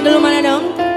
dulu mana dong?